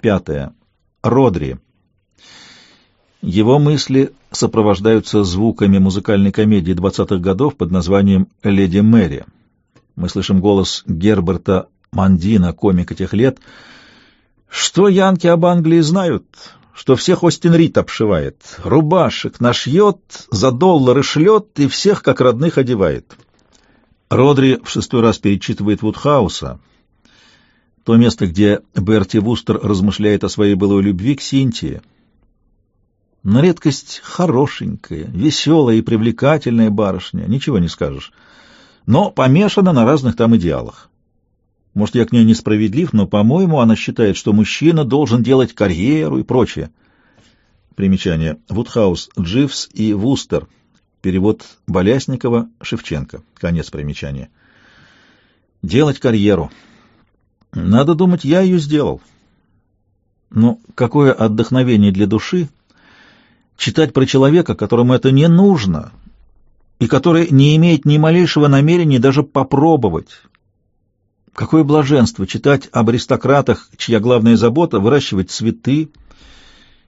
Пятое. Родри. Его мысли сопровождаются звуками музыкальной комедии 20-х годов под названием «Леди Мэри». Мы слышим голос Герберта Мандина, комика тех лет. «Что янки об Англии знают? Что всех Остин Рит обшивает, рубашек нашьет, за доллары шлет и всех как родных одевает». Родри в шестой раз перечитывает Вудхауса, то место, где Берти Вустер размышляет о своей былой любви к Синтии. На редкость хорошенькая, веселая и привлекательная барышня, ничего не скажешь, но помешана на разных там идеалах. Может, я к ней несправедлив, но, по-моему, она считает, что мужчина должен делать карьеру и прочее. Примечание. Вудхаус, Дживс и Вустер. Перевод Болясникова, Шевченко. Конец примечания. Делать карьеру. Надо думать, я ее сделал. Но какое отдохновение для души читать про человека, которому это не нужно, и который не имеет ни малейшего намерения даже попробовать. Какое блаженство читать об аристократах, чья главная забота — выращивать цветы,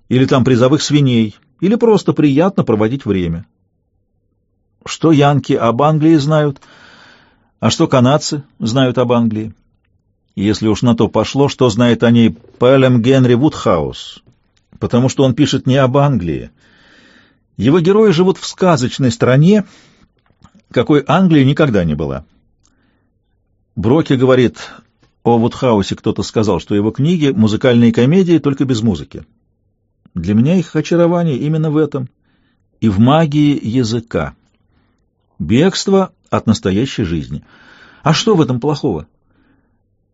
или там призовых свиней, или просто приятно проводить время. Что янки об Англии знают, а что канадцы знают об Англии? Если уж на то пошло, что знает о ней Пэлем Генри Вудхаус, потому что он пишет не об Англии. Его герои живут в сказочной стране, какой Англии никогда не была. Броки говорит, о Вудхаусе кто-то сказал, что его книги — музыкальные комедии, только без музыки. Для меня их очарование именно в этом и в магии языка. Бегство от настоящей жизни. А что в этом плохого?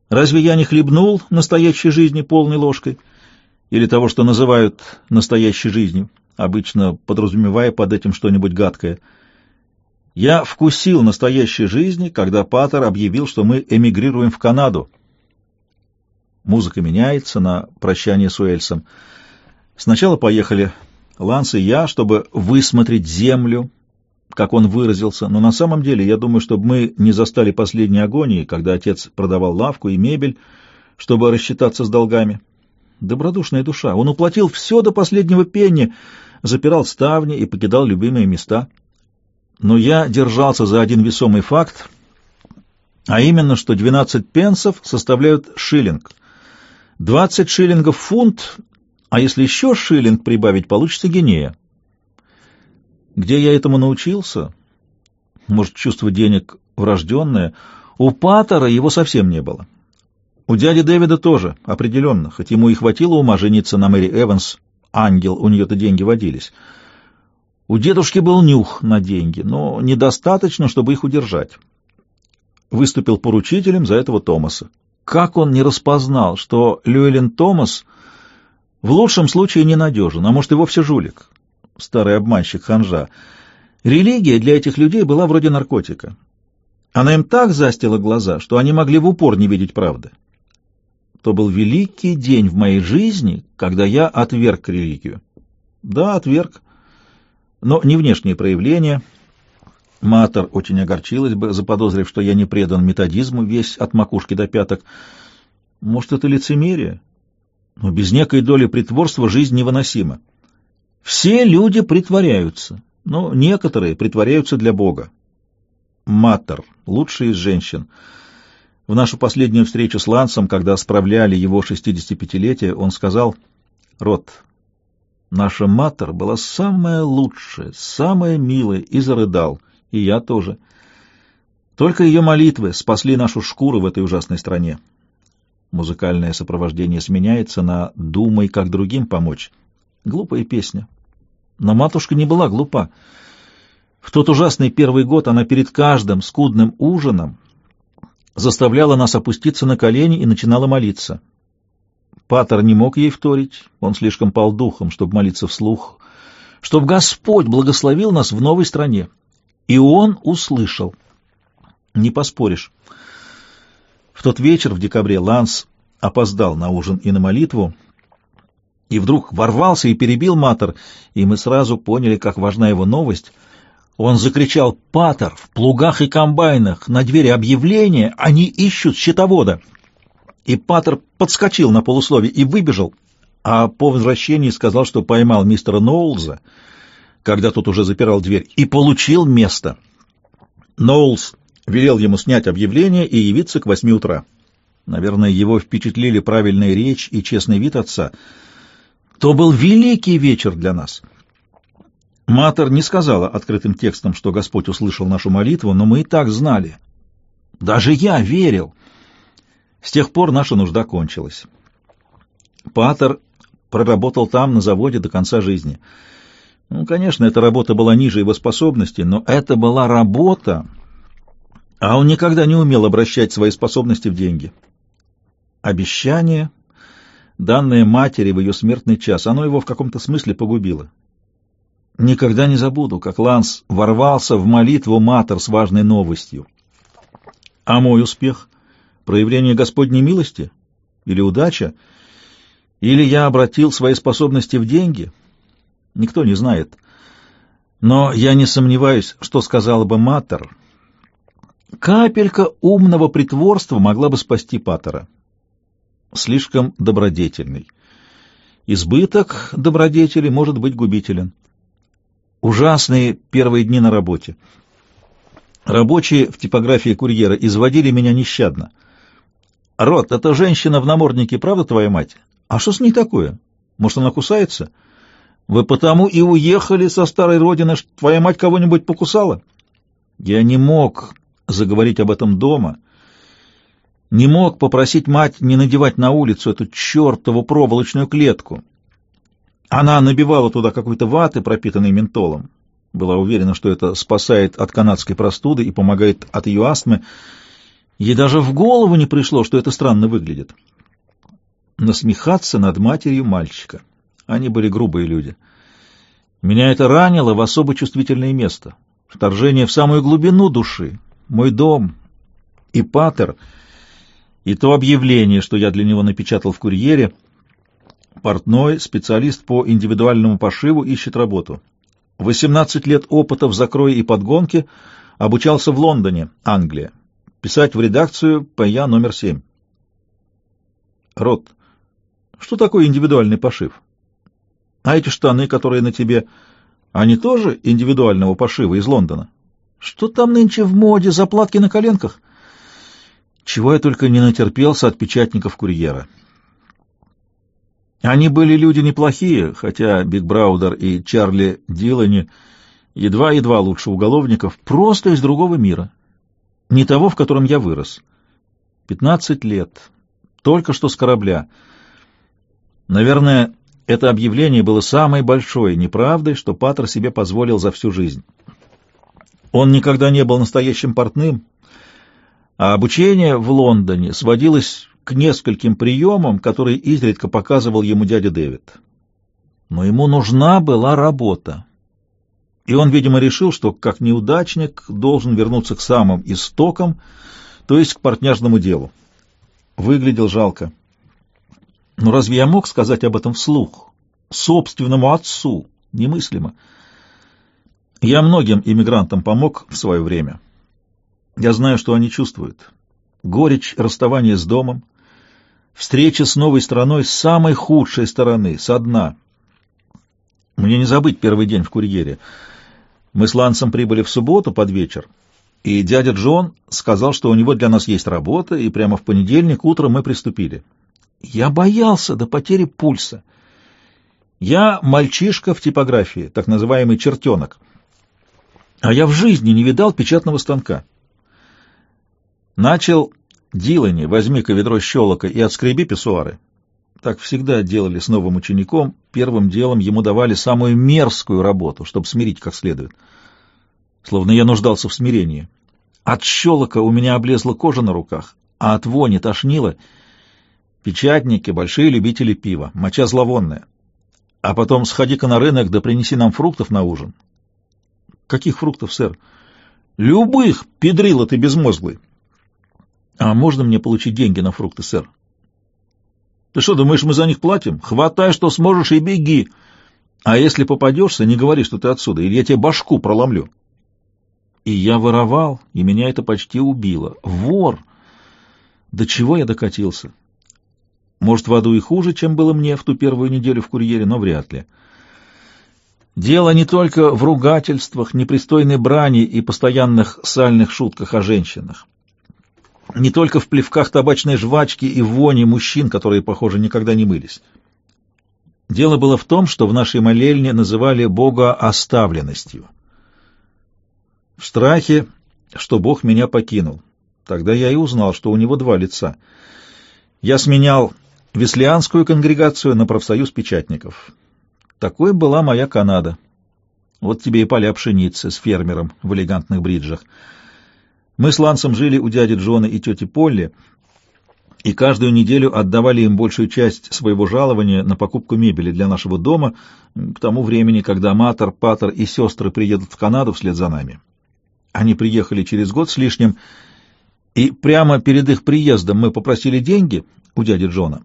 Разве я не хлебнул настоящей жизни полной ложкой? Или того, что называют настоящей жизнью, обычно подразумевая под этим что-нибудь гадкое? Я вкусил настоящей жизни, когда Паттер объявил, что мы эмигрируем в Канаду. Музыка меняется на прощание с Уэльсом. Сначала поехали Ланс и я, чтобы высмотреть землю, как он выразился, но на самом деле я думаю, чтобы мы не застали последней агонии, когда отец продавал лавку и мебель, чтобы рассчитаться с долгами. Добродушная душа. Он уплатил все до последнего пенни, запирал ставни и покидал любимые места. Но я держался за один весомый факт, а именно, что 12 пенсов составляют шиллинг. 20 шиллингов фунт, а если еще шиллинг прибавить, получится гинея. Где я этому научился? Может, чувство денег врожденное? У Паттера его совсем не было. У дяди Дэвида тоже, определенно, хоть ему и хватило ума жениться на Мэри Эванс, ангел, у нее-то деньги водились. У дедушки был нюх на деньги, но недостаточно, чтобы их удержать. Выступил поручителем за этого Томаса. Как он не распознал, что Льюэлен Томас в лучшем случае ненадежен, а может и вовсе жулик? Старый обманщик ханжа, религия для этих людей была вроде наркотика. Она им так застила глаза, что они могли в упор не видеть правды. То был великий день в моей жизни, когда я отверг религию. Да, отверг. Но не внешние проявления. Матер очень огорчилась бы, заподозрив, что я не предан методизму весь от макушки до пяток. Может, это лицемерие? Но без некой доли притворства жизнь невыносима. Все люди притворяются, но некоторые притворяются для Бога. Матер, лучший из женщин. В нашу последнюю встречу с Лансом, когда справляли его 65-летие, он сказал, «Рот, наша Матер была самая лучшая, самая милая, и зарыдал, и я тоже. Только ее молитвы спасли нашу шкуру в этой ужасной стране». Музыкальное сопровождение сменяется на «Думай, как другим помочь». Глупая песня, но матушка не была глупа. В тот ужасный первый год она перед каждым скудным ужином заставляла нас опуститься на колени и начинала молиться. Патер не мог ей вторить, он слишком пал духом, чтобы молиться вслух, чтобы Господь благословил нас в новой стране. И он услышал. Не поспоришь. В тот вечер в декабре Ланс опоздал на ужин и на молитву, и вдруг ворвался и перебил Матер, и мы сразу поняли, как важна его новость. Он закричал «Патер! В плугах и комбайнах! На двери объявление! Они ищут счетовода!» и Паттер подскочил на полусловие и выбежал, а по возвращении сказал, что поймал мистера Ноулза, когда тот уже запирал дверь, и получил место. Ноулз велел ему снять объявление и явиться к восьми утра. Наверное, его впечатлили правильная речь и честный вид отца. То был великий вечер для нас. Матер не сказала открытым текстом, что Господь услышал нашу молитву, но мы и так знали. Даже я верил. С тех пор наша нужда кончилась. Патер проработал там, на заводе, до конца жизни. Ну, конечно, эта работа была ниже его способностей, но это была работа, а он никогда не умел обращать свои способности в деньги. Обещание, данное матери в ее смертный час, оно его в каком-то смысле погубило. Никогда не забуду, как Ланс ворвался в молитву Матер с важной новостью. А мой успех? Проявление Господней милости? Или удача? Или я обратил свои способности в деньги? Никто не знает. Но я не сомневаюсь, что сказала бы Матер. Капелька умного притворства могла бы спасти Паттера. Слишком добродетельный. Избыток добродетели может быть губителен. Ужасные первые дни на работе. Рабочие в типографии курьера изводили меня нещадно. «Рот, эта женщина в наморднике, правда твоя мать? А что с ней такое? Может, она кусается? Вы потому и уехали со старой родины, что твоя мать кого-нибудь покусала?» Я не мог заговорить об этом дома, не мог попросить мать не надевать на улицу эту чертову проволочную клетку. Она набивала туда какой-то ваты, пропитанной ментолом. Была уверена, что это спасает от канадской простуды и помогает от ее астмы. Ей даже в голову не пришло, что это странно выглядит. Насмехаться над матерью мальчика. Они были грубые люди. Меня это ранило в особо чувствительное место. Вторжение в самую глубину души. Мой дом и патер, и то объявление, что я для него напечатал в курьере — Портной, специалист по индивидуальному пошиву, ищет работу. 18 лет опыта в закрое и подгонке, обучался в Лондоне, Англия. Писать в редакцию ПЯ номер 7. Рот, что такое индивидуальный пошив? А эти штаны, которые на тебе, они тоже индивидуального пошива из Лондона? Что там нынче в моде, заплатки на коленках? Чего я только не натерпелся от печатников курьера. Они были люди неплохие, хотя Биг Браудер и Чарли Дилани едва-едва лучше уголовников, просто из другого мира. Не того, в котором я вырос. Пятнадцать лет. Только что с корабля. Наверное, это объявление было самой большой неправдой, что Паттер себе позволил за всю жизнь. Он никогда не был настоящим портным, а обучение в Лондоне сводилось к нескольким приемам, которые изредка показывал ему дядя Дэвид. Но ему нужна была работа. И он, видимо, решил, что как неудачник должен вернуться к самым истокам, то есть к портняжному делу. Выглядел жалко. Но разве я мог сказать об этом вслух? Собственному отцу? Немыслимо. Я многим иммигрантам помог в свое время. Я знаю, что они чувствуют. Горечь расставания с домом, Встреча с новой страной с самой худшей стороны, со дна. Мне не забыть первый день в курьере. Мы с Лансом прибыли в субботу под вечер, и дядя Джон сказал, что у него для нас есть работа, и прямо в понедельник утром мы приступили. Я боялся до потери пульса. Я мальчишка в типографии, так называемый чертенок. А я в жизни не видал печатного станка. Начал Дилани, возьми-ка ведро щелока и отскреби писсуары. Так всегда делали с новым учеником. Первым делом ему давали самую мерзкую работу, чтобы смирить как следует. Словно я нуждался в смирении. От щелока у меня облезла кожа на руках, а от вони тошнило. Печатники — большие любители пива, моча зловонная. А потом сходи-ка на рынок да принеси нам фруктов на ужин. Каких фруктов, сэр? Любых, педрила ты безмозглый. А можно мне получить деньги на фрукты, сэр? Ты что, думаешь, мы за них платим? Хватай, что сможешь, и беги. А если попадешься, не говори, что ты отсюда, или я тебе башку проломлю. И я воровал, и меня это почти убило. Вор! До чего я докатился? Может, в аду и хуже, чем было мне в ту первую неделю в курьере, но вряд ли. Дело не только в ругательствах, непристойной брани и постоянных сальных шутках о женщинах. Не только в плевках табачной жвачки и воне мужчин, которые, похоже, никогда не мылись. Дело было в том, что в нашей молельне называли Бога оставленностью. В страхе, что Бог меня покинул. Тогда я и узнал, что у него два лица. Я сменял Веслианскую конгрегацию на профсоюз печатников. Такой была моя Канада. Вот тебе и поля пшеницы с фермером в элегантных бриджах. Мы с Лансом жили у дяди Джона и тети Полли, и каждую неделю отдавали им большую часть своего жалования на покупку мебели для нашего дома к тому времени, когда Матер, Патер и сестры приедут в Канаду вслед за нами. Они приехали через год с лишним, и прямо перед их приездом мы попросили деньги у дяди Джона.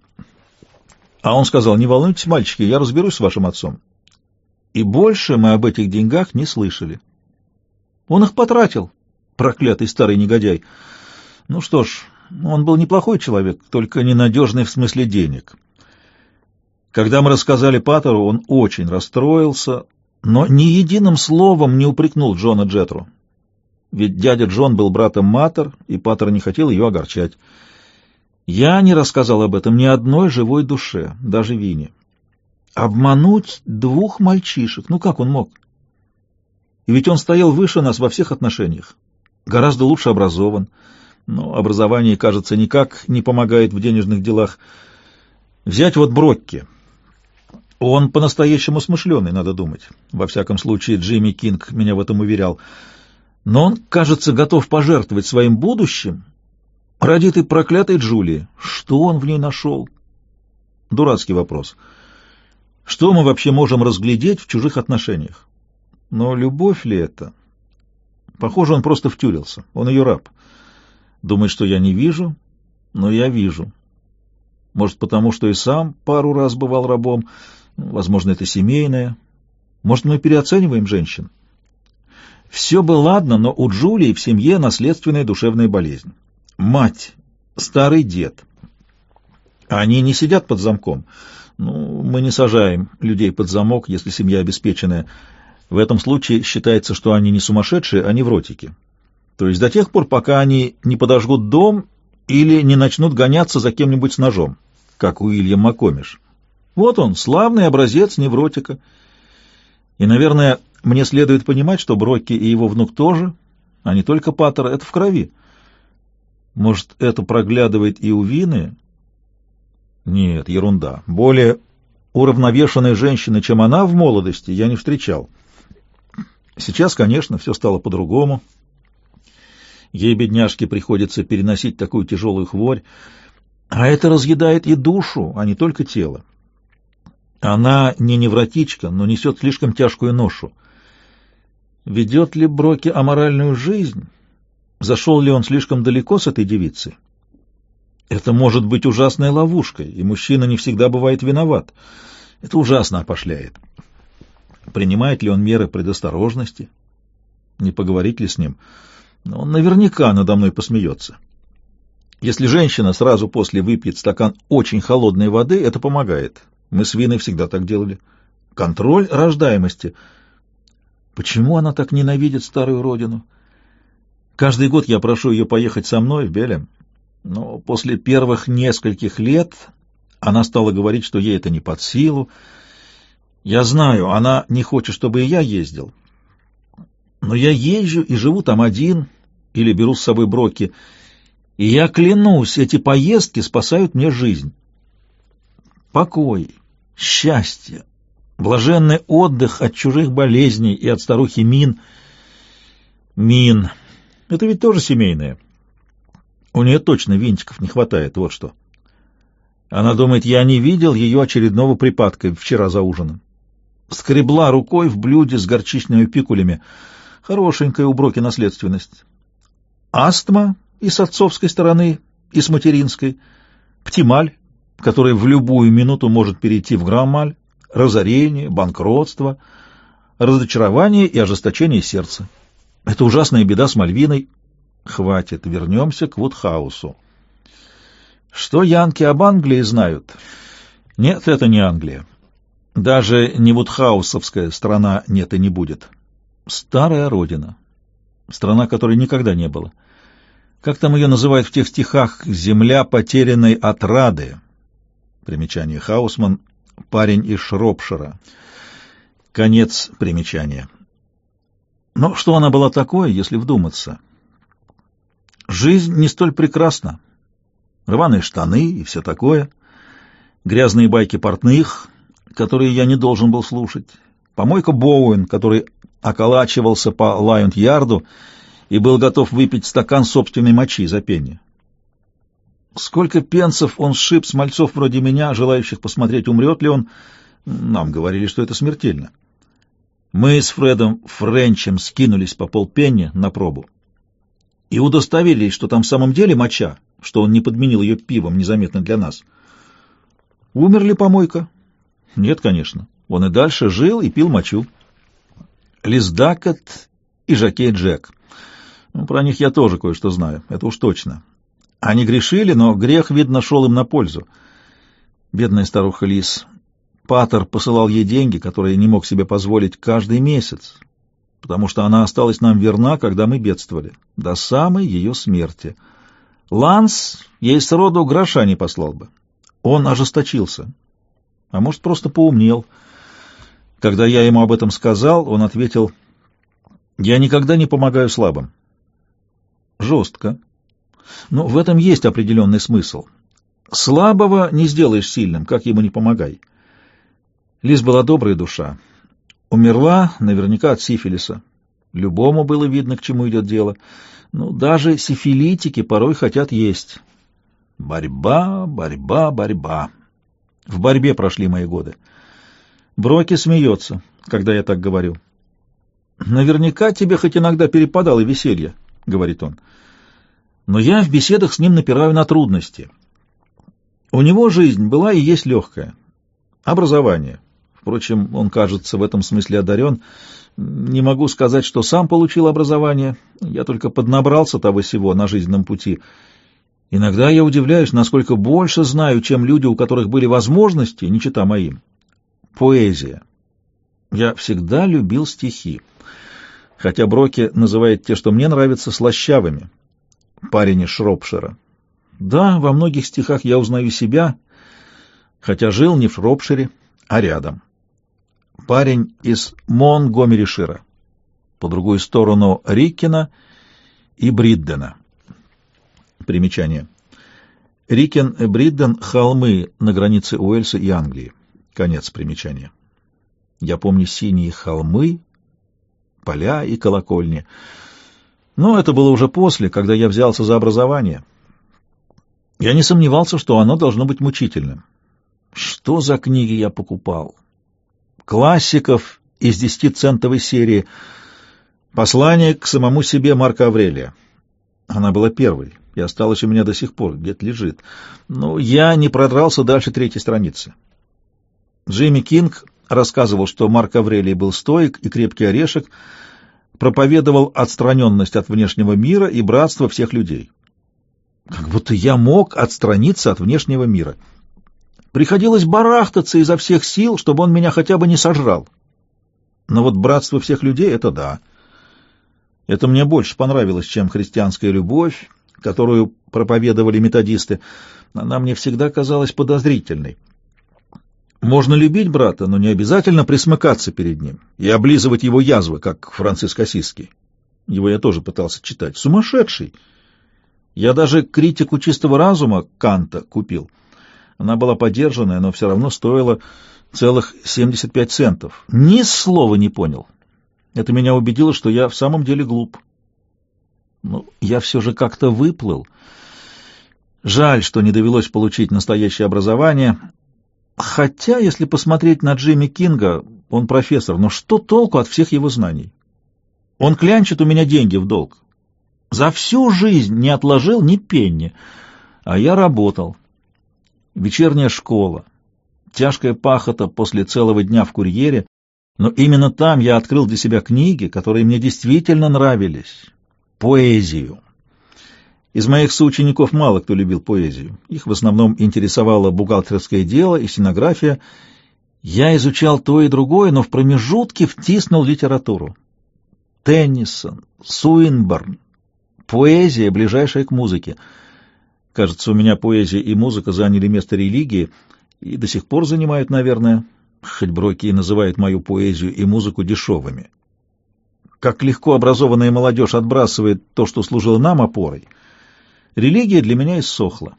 А он сказал, не волнуйтесь, мальчики, я разберусь с вашим отцом. И больше мы об этих деньгах не слышали. Он их потратил, проклятый старый негодяй. Ну что ж, он был неплохой человек, только ненадежный в смысле денег. Когда мы рассказали Паттеру, он очень расстроился, но ни единым словом не упрекнул Джона Джетру. Ведь дядя Джон был братом Матер, и Паттер не хотел ее огорчать. Я не рассказал об этом ни одной живой душе, даже Вине. Обмануть двух мальчишек, ну как он мог? И ведь он стоял выше нас во всех отношениях, гораздо лучше образован, но образование, кажется, никак не помогает в денежных делах. Взять вот Брокки. Он по-настоящему смышленый, надо думать. Во всяком случае, Джимми Кинг меня в этом уверял. Но он, кажется, готов пожертвовать своим будущим Ради этой проклятой Джулии. Что он в ней нашел? Дурацкий вопрос. Что мы вообще можем разглядеть в чужих отношениях? Но любовь ли это? Похоже, он просто втюрился. Он ее раб. Думает, что я не вижу, но я вижу. Может, потому что и сам пару раз бывал рабом. Возможно, это семейное. Может, мы переоцениваем женщин? Все бы ладно, но у Джулии в семье наследственная душевная болезнь мать, старый дед. Они не сидят под замком. Ну, мы не сажаем людей под замок, если семья обеспеченная. В этом случае считается, что они не сумасшедшие, а невротики. То есть до тех пор, пока они не подожгут дом или не начнут гоняться за кем-нибудь с ножом, как Уильям Макомиш. Вот он, славный образец невротика. И, наверное, мне следует понимать, что Брокки и его внук тоже, а не только Паттер, это в крови. Может, это проглядывает и у Вины? Нет, ерунда. Более уравновешенной женщины, чем она в молодости, я не встречал. Сейчас, конечно, все стало по-другому. Ей, бедняжке, приходится переносить такую тяжелую хворь, а это разъедает и душу, а не только тело. Она не невротичка, но несет слишком тяжкую ношу. Ведет ли Броки аморальную жизнь? Зашел ли он слишком далеко с этой девицей? Это может быть ужасной ловушкой, и мужчина не всегда бывает виноват. Это ужасно опошляет. Принимает ли он меры предосторожности? Не поговорить ли с ним? Но он наверняка надо мной посмеется. Если женщина сразу после выпьет стакан очень холодной воды, это помогает. Мы с Виной всегда так делали. Контроль рождаемости. Почему она так ненавидит старую родину? — Каждый год я прошу ее поехать со мной в Белем, но после первых нескольких лет она стала говорить, что ей это не под силу. Я знаю, она не хочет, чтобы и я ездил. Но я езжу и живу там один, или беру с собой броки, и я клянусь, эти поездки спасают мне жизнь. Покой, счастье, блаженный отдых от чужих болезней и от старухи Мин. Мин — это ведь тоже семейное. У нее точно винтиков не хватает, вот что. Она думает, я не видел ее очередного припадка вчера за ужином. Скребла рукой в блюде с горчичными пикулями. Хорошенькая у Броки наследственность. Астма и с отцовской стороны, и с материнской. Птималь, который в любую минуту может перейти в граммаль. Разорение, банкротство, разочарование и ожесточение сердца. Это ужасная беда с Мальвиной. Хватит, вернемся к Вудхаусу. Что янки об Англии знают? Нет, это не Англия. Даже не Вудхаусовская страна нет и не будет. Старая родина. Страна, которой никогда не было. Как там ее называют в тех стихах «Земля потерянной отрады»? Примечание Хаусман. Парень из Шропшира. Конец примечания. Но что она была такое, если вдуматься? Жизнь не столь прекрасна. Рваные штаны и все такое. Грязные байки портных, которые я не должен был слушать. Помойка Боуэн, который околачивался по Лайонт-Ярду и был готов выпить стакан собственной мочи за пенни. Сколько пенсов он сшиб с мальцов вроде меня, желающих посмотреть, умрет ли он. Нам говорили, что это смертельно. Мы с Фредом Френчем скинулись по полпенни на пробу и удостоверились, что там в самом деле моча, что он не подменил ее пивом незаметно для нас. Умер ли помойка? Нет, конечно. Он и дальше жил и пил мочу. Лиз Дакет и Жакей Джек. Ну, про них я тоже кое-что знаю, это уж точно. Они грешили, но грех, видно, шел им на пользу. Бедная старуха Лиз Патер посылал ей деньги, которые не мог себе позволить каждый месяц, потому что она осталась нам верна, когда мы бедствовали, до самой ее смерти. Ланс ей сроду гроша не послал бы. Он ожесточился, а может, просто поумнел. Когда я ему об этом сказал, он ответил, «Я никогда не помогаю слабым». Жестко. Но в этом есть определенный смысл. Слабого не сделаешь сильным, как ему не помогай. Лиз была добрая душа. Умерла наверняка от сифилиса. Любому было видно, к чему идет дело. Ну, даже сифилитики порой хотят есть. Борьба, борьба, борьба. В борьбе прошли мои годы. Броки смеется, когда я так говорю. «Наверняка тебе хоть иногда перепадало веселье», — говорит он. «Но я в беседах с ним напираю на трудности. У него жизнь была и есть легкая. Образование, Впрочем, он, кажется, в этом смысле одарен. Не могу сказать, что сам получил образование. Я только поднабрался того всего на жизненном пути. Иногда я удивляюсь, насколько больше знаю, чем люди, у которых были возможности, не чита моим. Поэзия. Я всегда любил стихи. Хотя Броки называет те, что мне нравятся, слащавыми. Парень из Шропшира. Да, во многих стихах я узнаю себя, хотя жил не в Шропшире, а рядом парень из Монгомери-Шира, по другую сторону Риккена и Бриддена. Примечание. Рикен Бридден — холмы на границе Уэльса и Англии. Конец примечания. Я помню синие холмы, поля и колокольни. Но это было уже после, когда я взялся за образование. Я не сомневался, что оно должно быть мучительным. Что за книги я покупал? классиков из десятицентовой серии «Послание к самому себе Марка Аврелия». Она была первой и осталась у меня до сих пор, где-то лежит. Но я не продрался дальше третьей страницы. Джимми Кинг рассказывал, что Марк Аврелий был стоик и крепкий орешек, проповедовал отстраненность от внешнего мира и братство всех людей. Как будто я мог отстраниться от внешнего мира — Приходилось барахтаться изо всех сил, чтобы он меня хотя бы не сожрал. Но вот братство всех людей — это да. Это мне больше понравилось, чем христианская любовь, которую проповедовали методисты. Она мне всегда казалась подозрительной. Можно любить брата, но не обязательно присмыкаться перед ним и облизывать его язвы, как Франциск Осиский. Его я тоже пытался читать. Сумасшедший! Я даже критику чистого разума Канта купил — она была подержанная, но все равно стоила целых 75 центов. Ни слова не понял. Это меня убедило, что я в самом деле глуп. Но я все же как-то выплыл. Жаль, что не довелось получить настоящее образование. Хотя, если посмотреть на Джимми Кинга, он профессор, но что толку от всех его знаний? Он клянчит у меня деньги в долг. За всю жизнь не отложил ни пенни, а я работал. Вечерняя школа, тяжкая пахота после целого дня в курьере, но именно там я открыл для себя книги, которые мне действительно нравились, поэзию. Из моих соучеников мало кто любил поэзию. Их в основном интересовало бухгалтерское дело и стенография. Я изучал то и другое, но в промежутке втиснул литературу. Теннисон, Суинборн, поэзия, ближайшая к музыке. Кажется, у меня поэзия и музыка заняли место религии и до сих пор занимают, наверное, хоть Броки и называют мою поэзию и музыку дешевыми. Как легко образованная молодежь отбрасывает то, что служило нам опорой — Религия для меня иссохла,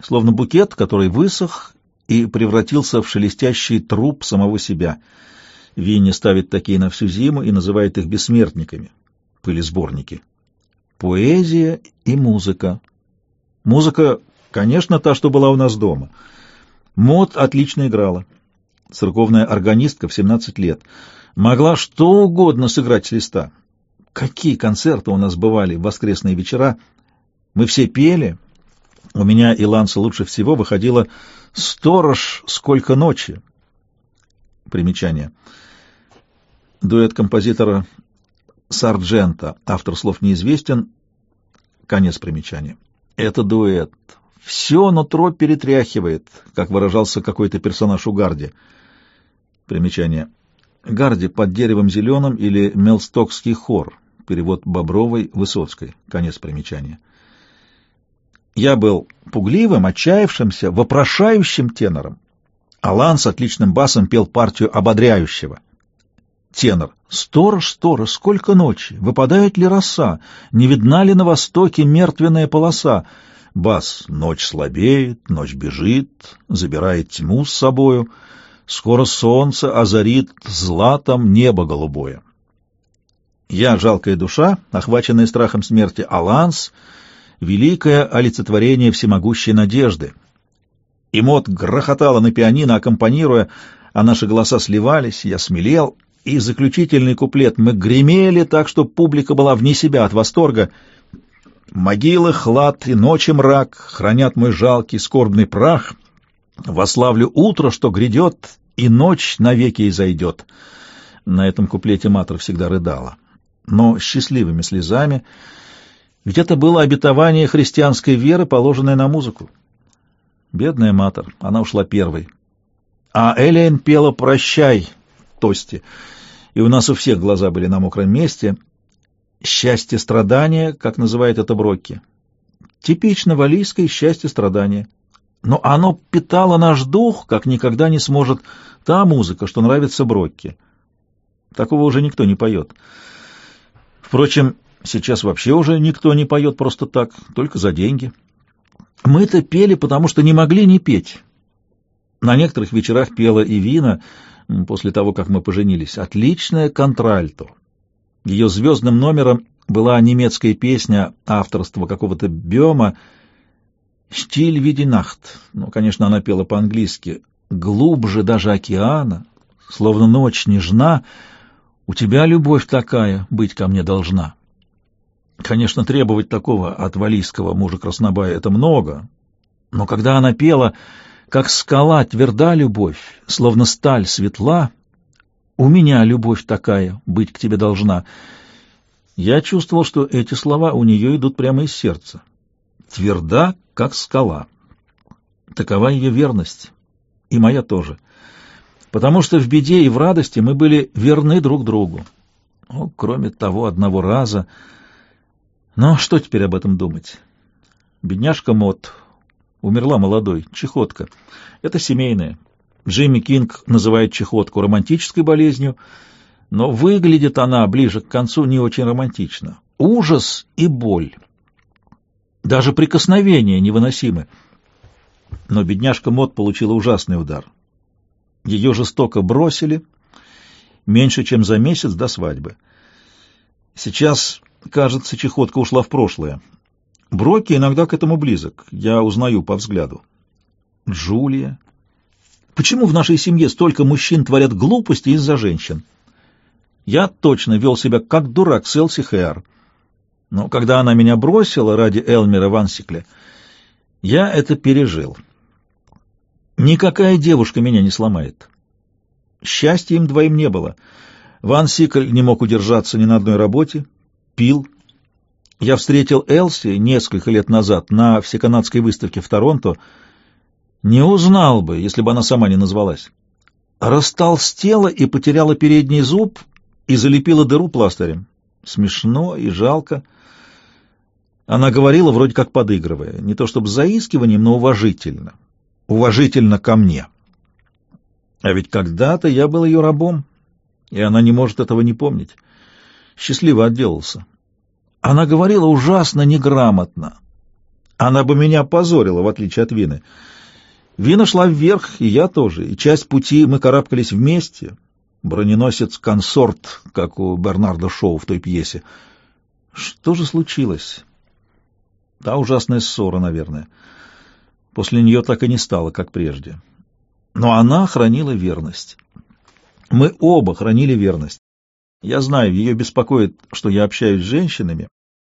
словно букет, который высох и превратился в шелестящий труп самого себя. Винни ставит такие на всю зиму и называет их бессмертниками, пылесборники. Поэзия и музыка. Музыка, конечно, та, что была у нас дома. Мод отлично играла. Церковная органистка в 17 лет. Могла что угодно сыграть с листа. Какие концерты у нас бывали в воскресные вечера — мы все пели. У меня и Ланса лучше всего выходило «Сторож, сколько ночи». Примечание. Дуэт композитора Сарджента. Автор слов неизвестен. Конец примечания. Это дуэт. Все нутро перетряхивает, как выражался какой-то персонаж у Гарди. Примечание. Гарди под деревом зеленым или Мелстокский хор. Перевод Бобровой, Высоцкой. Конец примечания. Я был пугливым, отчаявшимся, вопрошающим тенором. Алан с отличным басом пел партию ободряющего. Тенор. «Сторож, сторож, сколько ночи? Выпадает ли роса? Не видна ли на востоке мертвенная полоса?» Бас. «Ночь слабеет, ночь бежит, забирает тьму с собою. Скоро солнце озарит златом небо голубое». Я, жалкая душа, охваченная страхом смерти, Аланс — великое олицетворение всемогущей надежды. И мод грохотала на пианино, аккомпанируя, а наши голоса сливались, я смелел, и заключительный куплет мы гремели так, что публика была вне себя от восторга. «Могилы, хлад и ночи мрак хранят мой жалкий скорбный прах. Вославлю утро, что грядет, и ночь навеки изойдет». На этом куплете Матер всегда рыдала, но счастливыми слезами — это было обетование христианской веры, положенное на музыку. Бедная Матер, она ушла первой. А Элейн пела «Прощай» Тости, и у нас у всех глаза были на мокром месте. «Счастье страдания», как называет это Брокки. Типично валийское счастье-страдание. Но оно питало наш дух, как никогда не сможет та музыка, что нравится Брокке. Такого уже никто не поет. Впрочем, Сейчас вообще уже никто не поет просто так, только за деньги. Мы-то пели, потому что не могли не петь. На некоторых вечерах пела и Вина, после того, как мы поженились. Отличная контральто. Ее звездным номером была немецкая песня авторства какого-то Бема «Стиль виденахт». Ну, конечно, она пела по-английски. «Глубже даже океана, словно ночь нежна, у тебя любовь такая быть ко мне должна». Конечно, требовать такого от валийского мужа Краснобая — это много, но когда она пела «Как скала тверда любовь, словно сталь светла, у меня любовь такая, быть к тебе должна», я чувствовал, что эти слова у нее идут прямо из сердца. Тверда, как скала. Такова ее верность. И моя тоже. Потому что в беде и в радости мы были верны друг другу. Ну, кроме того одного раза... Но что теперь об этом думать? Бедняжка Мот умерла молодой, чехотка. Это семейное. Джимми Кинг называет чехотку романтической болезнью, но выглядит она ближе к концу не очень романтично. Ужас и боль. Даже прикосновения невыносимы. Но бедняжка Мот получила ужасный удар. Ее жестоко бросили меньше, чем за месяц до свадьбы. Сейчас Кажется, чехотка ушла в прошлое. Броки иногда к этому близок, я узнаю по взгляду. Джулия. Почему в нашей семье столько мужчин творят глупости из-за женщин? Я точно вел себя как дурак с Элси Хэр. Но когда она меня бросила ради Элмера Вансикля, я это пережил. Никакая девушка меня не сломает. Счастья им двоим не было. Ван не мог удержаться ни на одной работе, пил. Я встретил Элси несколько лет назад на всеканадской выставке в Торонто. Не узнал бы, если бы она сама не назвалась. Растолстела и потеряла передний зуб и залепила дыру пластырем. Смешно и жалко. Она говорила, вроде как подыгрывая, не то чтобы с заискиванием, но уважительно. Уважительно ко мне. А ведь когда-то я был ее рабом, и она не может этого не помнить. Счастливо отделался. Она говорила ужасно неграмотно. Она бы меня позорила, в отличие от Вины. Вина шла вверх, и я тоже, и часть пути мы карабкались вместе. Броненосец-консорт, как у Бернарда Шоу в той пьесе. Что же случилось? Та ужасная ссора, наверное. После нее так и не стало, как прежде. Но она хранила верность. Мы оба хранили верность. Я знаю, ее беспокоит, что я общаюсь с женщинами,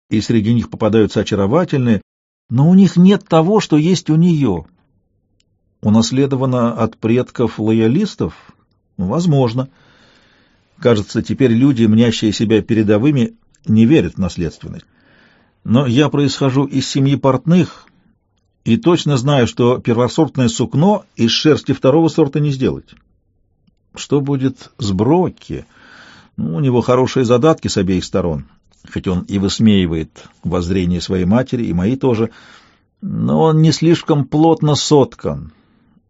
и среди них попадаются очаровательные, но у них нет того, что есть у нее. Унаследовано от предков лоялистов? Возможно. Кажется, теперь люди, мнящие себя передовыми, не верят в наследственность. Но я происхожу из семьи портных и точно знаю, что первосортное сукно из шерсти второго сорта не сделать. Что будет с Брокки? Ну, у него хорошие задатки с обеих сторон, хоть он и высмеивает воззрение своей матери, и мои тоже, но он не слишком плотно соткан.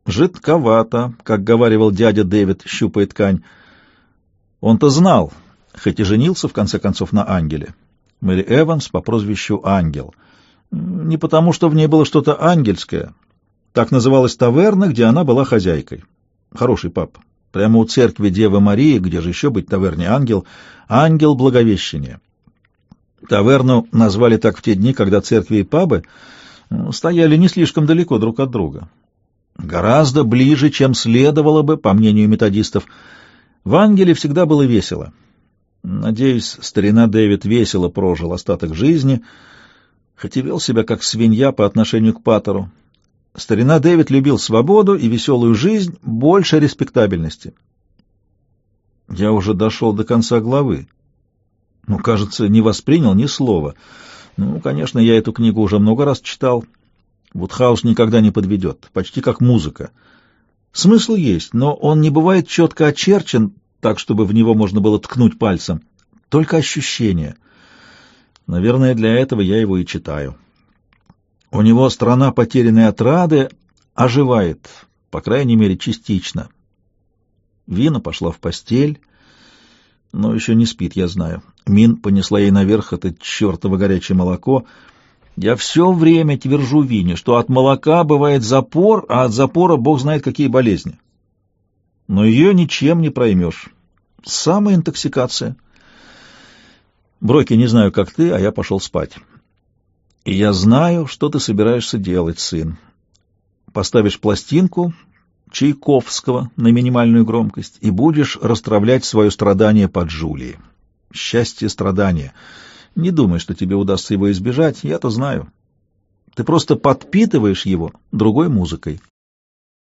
Жидковато, как говаривал дядя Дэвид, щупая ткань. Он-то знал, хоть и женился, в конце концов, на ангеле. Мэри Эванс по прозвищу Ангел. Не потому, что в ней было что-то ангельское. Так называлась таверна, где она была хозяйкой. Хороший пап. Прямо у церкви Девы Марии, где же еще быть таверне Ангел, Ангел Благовещения. Таверну назвали так в те дни, когда церкви и пабы ну, стояли не слишком далеко друг от друга. Гораздо ближе, чем следовало бы, по мнению методистов. В Ангеле всегда было весело. Надеюсь, старина Дэвид весело прожил остаток жизни, хоть и вел себя как свинья по отношению к Паттеру. Старина Дэвид любил свободу и веселую жизнь больше респектабельности. Я уже дошел до конца главы. Ну, кажется, не воспринял ни слова. Ну, конечно, я эту книгу уже много раз читал. Вудхаус никогда не подведет, почти как музыка. Смысл есть, но он не бывает четко очерчен, так, чтобы в него можно было ткнуть пальцем. Только ощущение. Наверное, для этого я его и читаю. У него страна потерянной отрады оживает, по крайней мере, частично. Вина пошла в постель, но еще не спит, я знаю. Мин понесла ей наверх это чертово горячее молоко. Я все время твержу Вине, что от молока бывает запор, а от запора бог знает какие болезни но ее ничем не проймешь. Самая интоксикация. Бройки, не знаю, как ты, а я пошел спать. И я знаю, что ты собираешься делать, сын. Поставишь пластинку Чайковского на минимальную громкость и будешь расстравлять свое страдание под Джулии. Счастье страдания. Не думай, что тебе удастся его избежать, я-то знаю. Ты просто подпитываешь его другой музыкой.